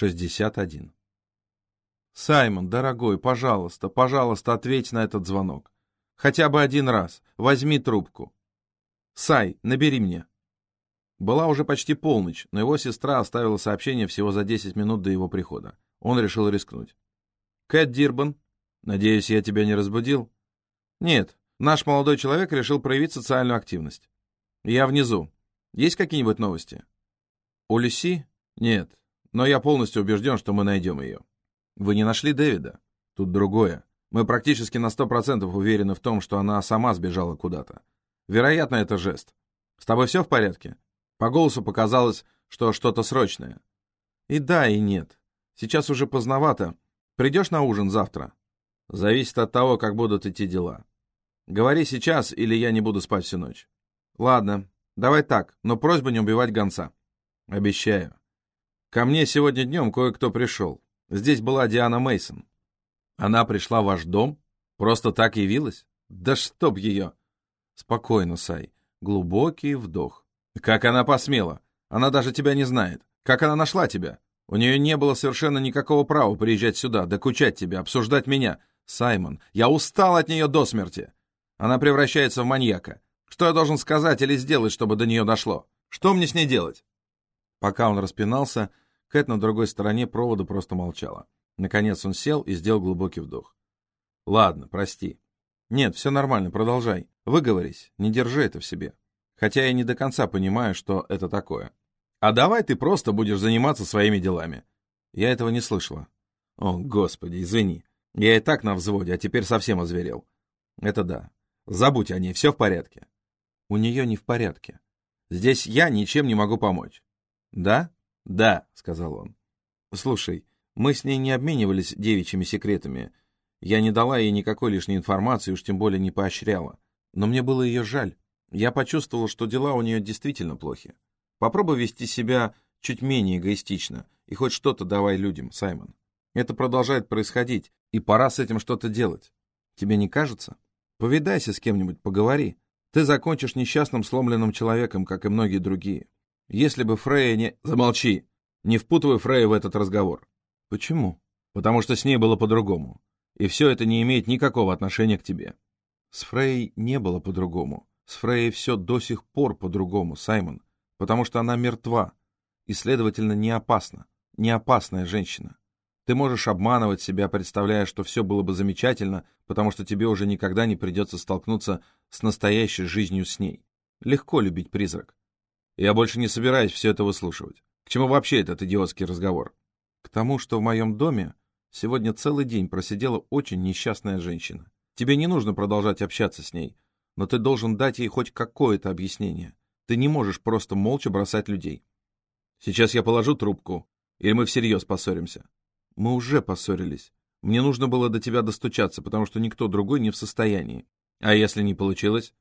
61. Саймон, дорогой, пожалуйста, пожалуйста, ответь на этот звонок. Хотя бы один раз. Возьми трубку. Сай, набери мне. Была уже почти полночь, но его сестра оставила сообщение всего за 10 минут до его прихода. Он решил рискнуть. Кэт Дирбан, надеюсь, я тебя не разбудил? Нет, наш молодой человек решил проявить социальную активность. Я внизу. Есть какие-нибудь новости? У Люси? Нет, но я полностью убежден, что мы найдем ее. Вы не нашли Дэвида? Тут другое. Мы практически на сто процентов уверены в том, что она сама сбежала куда-то. Вероятно, это жест. С тобой все в порядке? По голосу показалось, что что-то срочное. И да, и нет. Сейчас уже поздновато. Придешь на ужин завтра? Зависит от того, как будут идти дела. Говори сейчас, или я не буду спать всю ночь. Ладно, давай так, но просьба не убивать гонца. Обещаю. Ко мне сегодня днем кое-кто пришел. Здесь была Диана Мейсон. Она пришла в ваш дом? Просто так явилась? Да чтоб ее! Спокойно, Сай. Глубокий вдох. Как она посмела? Она даже тебя не знает. Как она нашла тебя? У нее не было совершенно никакого права приезжать сюда, докучать тебя, обсуждать меня. Саймон, я устал от нее до смерти. Она превращается в маньяка. Что я должен сказать или сделать, чтобы до нее дошло? Что мне с ней делать? Пока он распинался, Кэт на другой стороне провода просто молчала. Наконец он сел и сделал глубокий вдох. «Ладно, прости. Нет, все нормально, продолжай. Выговорись, не держи это в себе. Хотя я не до конца понимаю, что это такое. А давай ты просто будешь заниматься своими делами». Я этого не слышала. «О, господи, извини. Я и так на взводе, а теперь совсем озверел». «Это да. Забудь о ней, все в порядке». «У нее не в порядке. Здесь я ничем не могу помочь. «Да?» «Да», — сказал он. «Слушай, мы с ней не обменивались девичьими секретами. Я не дала ей никакой лишней информации, уж тем более не поощряла. Но мне было ее жаль. Я почувствовал, что дела у нее действительно плохи. Попробуй вести себя чуть менее эгоистично и хоть что-то давай людям, Саймон. Это продолжает происходить, и пора с этим что-то делать. Тебе не кажется? Повидайся с кем-нибудь, поговори. Ты закончишь несчастным сломленным человеком, как и многие другие. Если бы Фрея не... Замолчи! Не впутывай Фрея в этот разговор. Почему? Потому что с ней было по-другому. И все это не имеет никакого отношения к тебе. С Фрей не было по-другому. С Фрей все до сих пор по-другому, Саймон. Потому что она мертва. И, следовательно, не опасна. Не опасная женщина. Ты можешь обманывать себя, представляя, что все было бы замечательно, потому что тебе уже никогда не придется столкнуться с настоящей жизнью с ней. Легко любить призрак. Я больше не собираюсь все это выслушивать. К чему вообще этот идиотский разговор? К тому, что в моем доме сегодня целый день просидела очень несчастная женщина. Тебе не нужно продолжать общаться с ней, но ты должен дать ей хоть какое-то объяснение. Ты не можешь просто молча бросать людей. Сейчас я положу трубку, или мы всерьез поссоримся. Мы уже поссорились. Мне нужно было до тебя достучаться, потому что никто другой не в состоянии. А если не получилось?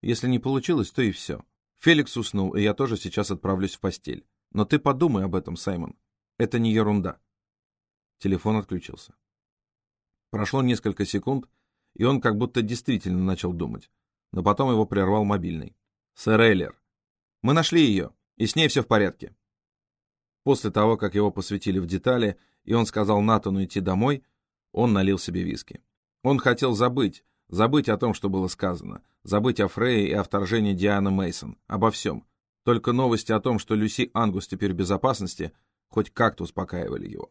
Если не получилось, то и все. Феликс уснул, и я тоже сейчас отправлюсь в постель. Но ты подумай об этом, Саймон. Это не ерунда. Телефон отключился. Прошло несколько секунд, и он как будто действительно начал думать. Но потом его прервал мобильный. «Сэр Эйлер, мы нашли ее, и с ней все в порядке». После того, как его посвятили в детали, и он сказал Натану идти домой, он налил себе виски. Он хотел забыть, Забыть о том, что было сказано. Забыть о Фрейе и о вторжении Дианы Мейсон. Обо всем. Только новости о том, что Люси Ангус теперь в безопасности, хоть как-то успокаивали его.